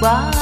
goodbye.